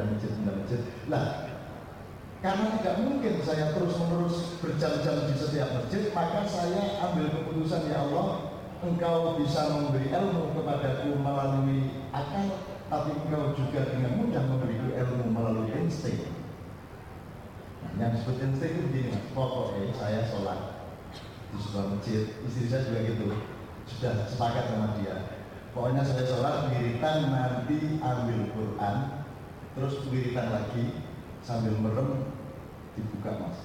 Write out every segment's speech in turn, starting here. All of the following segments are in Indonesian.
pindah masjid, pindah masjid. Lah, karena tidak mungkin saya terus-menerus berjam-jam di setiap masjid, maka saya ambil keputusan ya Allah, Engkau bisa memberi ilmu kepadaku melalui akal, tapi Engkau juga dengan mudah memberi ilmu melalui insting. Nah, yang disebut insting itu begini, pokoknya saya sholat di sebuah masjid, istri saya juga gitu, sudah sepakat sama dia. Pokoknya saya sholat wiritan nanti ambil Quran, terus wiritan lagi sambil merem dibuka mas.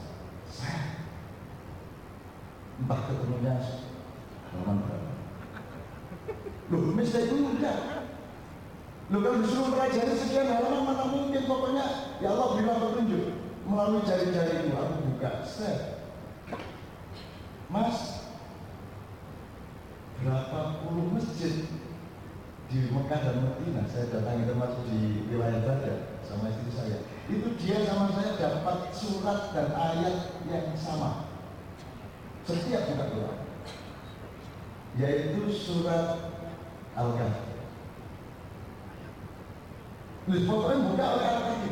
Saya entah ketemunya halaman berapa. Loh mesti itu enggak loh kalau disuruh pelajari sekian halaman mana mungkin? Pokoknya ya Allah berilah petunjuk. Melalui jari-jari itu aku buka. Set. Mas berapa puluh masjid di Mekah dan Madinah saya datangi termasuk di wilayah Badar sama istri saya itu dia sama saya dapat surat dan ayat yang sama setiap buka Quran yaitu surat Al-Kahfi. pokoknya buka oleh Al-Kahfi.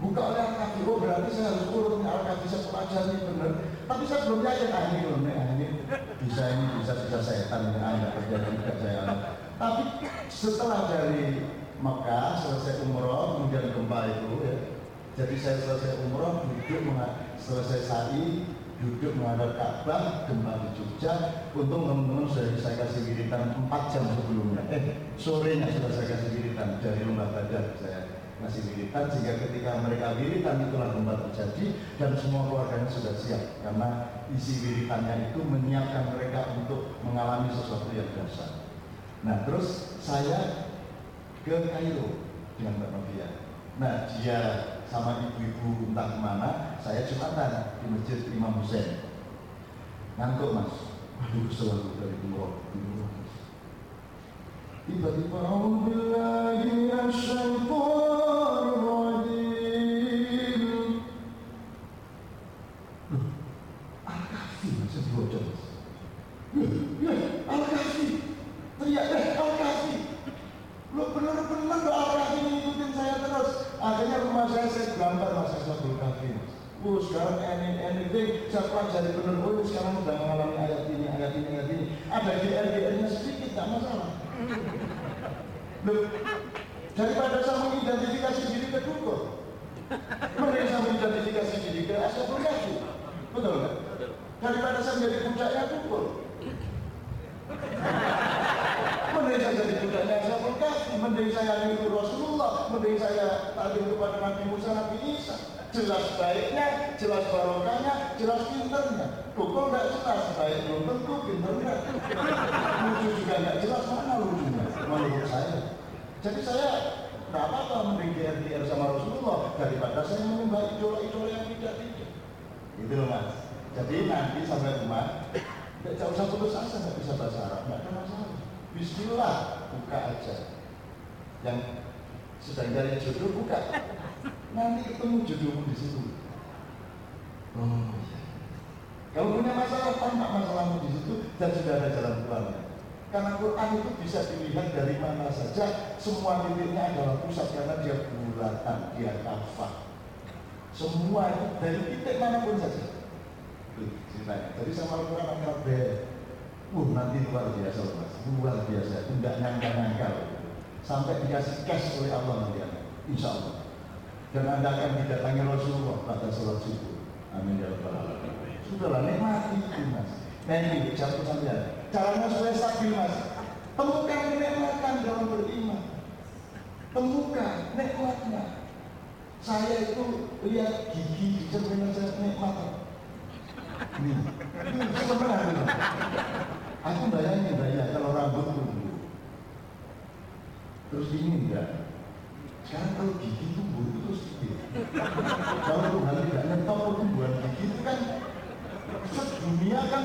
Buka oleh Al-Kahfi, oh berarti saya harus urut Al-Kahfi saya pelajari benar. Tapi saya belum yakin, ah ini ini bisa ini bisa bisa setan ini anda kerja juga saya. Tapi setelah dari Mekah selesai umroh kemudian gempa itu ya, jadi saya selesai umroh duduk selesai sa'i duduk menghadap Ka'bah gempa di Jogja. Untung teman-teman sudah saya kasih wiritan 4 jam sebelumnya. Eh sorenya sudah saya kasih wiritan dari rumah badar saya kasih wiritan sehingga ketika mereka wiritan itulah gempa terjadi dan semua keluarganya sudah siap. Karena isi wiritannya itu menyiapkan mereka untuk mengalami sesuatu yang dahsyat nah terus saya ke Kairo dengan Mbak Novia. Nah dia sama ibu-ibu entah ke mana saya jumatan di masjid Imam Hussein. Ngantuk mas. Aduh selalu dari dua tiba-tiba Alhamdulillahi minasyaitonir teriak eh Al-Kahfi lo benar-benar doa Al-Kahfi ngikutin saya terus akhirnya rumah saya saya gambar mas saya kafi Oh sekarang any, anything saya pelajari benar oh sekarang sudah mengalami ayat ini ayat ini ayat ini ada GR nya sedikit tak masalah Loh, daripada saya mengidentifikasi diri ke dukun mending saya mengidentifikasi diri ke kafi betul kan? daripada saya menjadi puncaknya dukun mending saya jadi budaknya Ashabul Kahfi, mending saya niru Rasulullah, mending saya tadi kepada Nabi Musa, Nabi Isa. Jelas baiknya, jelas barokahnya, jelas pinternya. Kok nggak jelas baik belum tentu, pinter enggak. Lucu juga nggak jelas mana lucunya menurut saya. Jadi saya nggak apa-apa mending GR sama Rasulullah daripada saya menyembah idola-idola yang tidak tidak. Itu loh mas. Jadi nanti sampai rumah, tidak usah putus asa nggak bisa bahasa Arab, nggak ada masalah. Bismillah buka aja yang sedang cari jodoh buka. Nanti ketemu jodohmu di situ. Oh iya. Kalau punya masalah tampak masalahmu di situ dan sudah ada jalan keluarnya. Karena Quran itu bisa dilihat dari mana saja semua titiknya adalah pusat karena dia bulatan dia kafah. Semua itu dari titik mana pun saja. Ceritanya. Jadi sama Al-Quran akan Uh, nanti luar biasa mas, luar biasa, tidak nyangka-nyangka sampai dikasih cash oleh Allah nanti anda, insya Allah. Dan anda akan didatangi Rasulullah pada sholat subuh. Amin ya rabbal alamin. Sudahlah nikmati itu mas. Nah ini jatuh sampai Caranya supaya stabil mas. Temukan kenikmatan dalam beriman. Temukan nikmatnya. Saya itu lihat gigi di cermin saya nikmat. Ini, ini sebenarnya. Aku bayangin ya kalau rambut tumbuh. Terus ini enggak. Sekarang kalau gigi tumbuh itu terus gigi. kalau Tuhan tidak nyetop pertumbuhan gigi itu kan dunia kan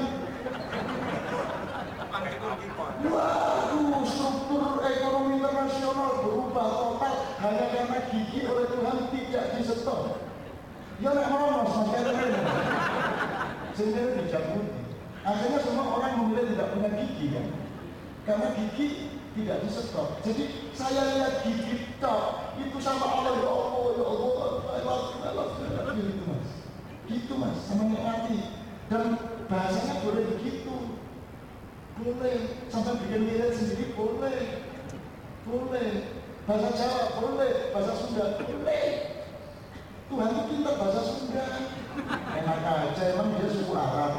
Waduh, struktur ekonomi internasional berubah total hanya karena gigi oleh Tuhan tidak disetop. Ya nek mau mas, mas sehingga dijabut Akhirnya semua orang memilih tidak punya gigi kan. Karena gigi tidak disedot. Jadi saya lihat gigit tok itu sama Allah ya Allah ya Allah you gitu mas. Gitu mas, sama nikmati. Dan bahasanya boleh begitu. Boleh, sampai bikin mirip sendiri boleh. Boleh. Bahasa Jawa boleh, bahasa Sunda boleh. Tuhan itu pintar bahasa Sunda. Enak aja, emang dia suku Arab.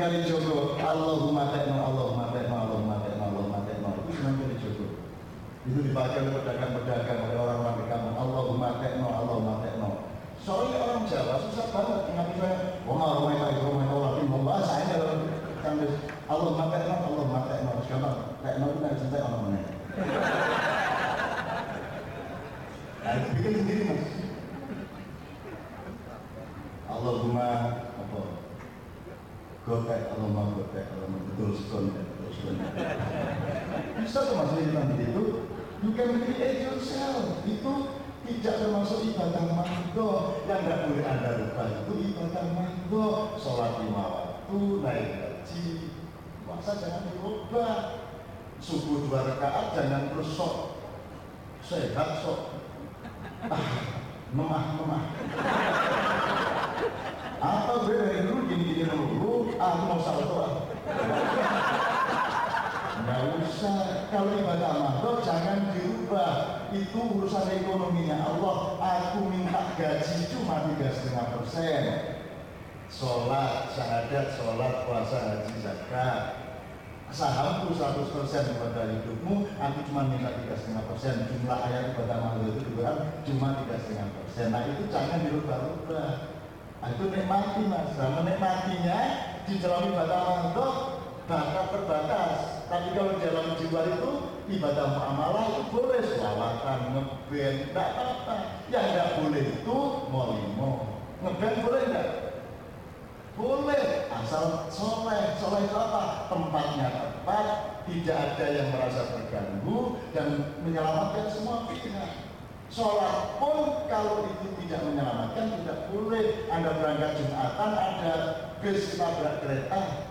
Kalijogo, Allahumma tekno, Allahumma tekno, Allahumma tekno, Allahumma tekno. Itu Sunan Kalijogo. Itu dipakai oleh pedagang-pedagang, oleh orang-orang di kampung. Allahumma tekno, Allahumma tekno. Soalnya orang Jawa susah banget ingat saya. Wah, rumah itu, rumah itu, rumah itu, rumah saya kalau kandis. Allahumma tekno, Allahumma tekno. Sekarang tekno itu nanti cinta orang mana? Nah, itu bikin sendiri mas. Allahumma apa? gotek Allahumma gotek Allahumma betul sekon betul sekon bisa tuh mas bilang itu you can create yourself. Itu tidak termasuk ibadah manggo yang nggak boleh anda lupa itu ibadah manggo sholat lima waktu naik haji. Puasa jangan dirubah subuh dua rakaat jangan terus sok sehat sok ah memah memah. Apa gue dari dulu gini-gini dulu. Ah mau salto ah ibadah mahdoh jangan dirubah. Itu urusan ekonominya. Allah aku minta gaji cuma tiga setengah persen. Sholat syahadat sholat puasa haji zakat. Sahamku 100 persen pada hidupmu aku cuma minta tiga setengah persen. Jumlah ayat ibadah mahdoh itu juga cuma tiga setengah persen. Nah itu jangan dirubah-rubah. Nah, itu nikmati mas. Nah, menikmatinya di dalam ibadah mandok bakat terbatas. Tapi kalau di dalam jiwa itu ibadah muamalah itu boleh selawatan, ngeband, tidak apa-apa. Yang tidak boleh itu molimo. Ngeband boleh enggak? Boleh, asal soleh. Soleh itu apa? Tempatnya tepat, tidak ada yang merasa terganggu dan menyelamatkan semua pihak. Sholat pun kalau itu tidak menyelamatkan tidak boleh. Anda berangkat Jumatan, ada bis tabrak kereta.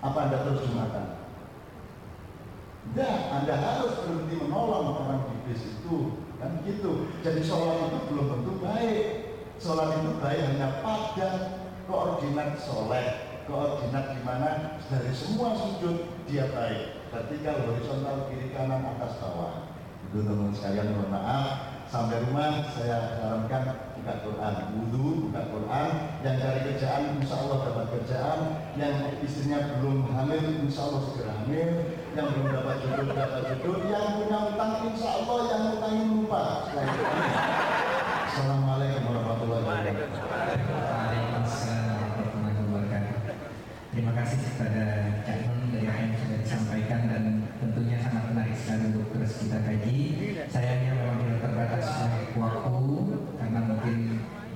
Apa Anda terus Jumatan? Tidak, Anda harus berhenti menolong orang di bis itu. Kan gitu. Jadi sholat itu belum tentu baik. Sholat itu baik hanya pada koordinat sholat. Koordinat di mana dari semua sudut dia baik. Vertikal, horizontal, kiri kanan, atas bawah. Itu teman-teman sekalian mohon maaf sampai rumah saya sarankan buka Quran wudhu buka Quran yang cari kerjaan insya Allah dapat kerjaan yang istrinya belum hamil insya Allah segera hamil yang belum dapat jodoh dapat jodoh yang punya utang insya Allah yang utangnya lupa. Assalamualaikum warahmatullahi wabarakatuh. Terima kasih kepada Cak Nun dari yang sudah disampaikan dan tentunya sangat menarik sekali untuk terus kita kaji. Sayangnya memang terbatas waktu karena mungkin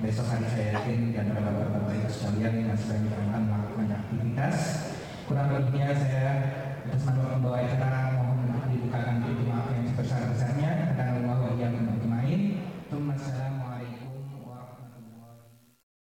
besok hari saya yakin dan antara bapak-bapak itu sekalian yang masih banyak banyak aktivitas. Kurang lebihnya saya bersama bapak acara. mohon dibukakan pintu maaf yang sebesar besarnya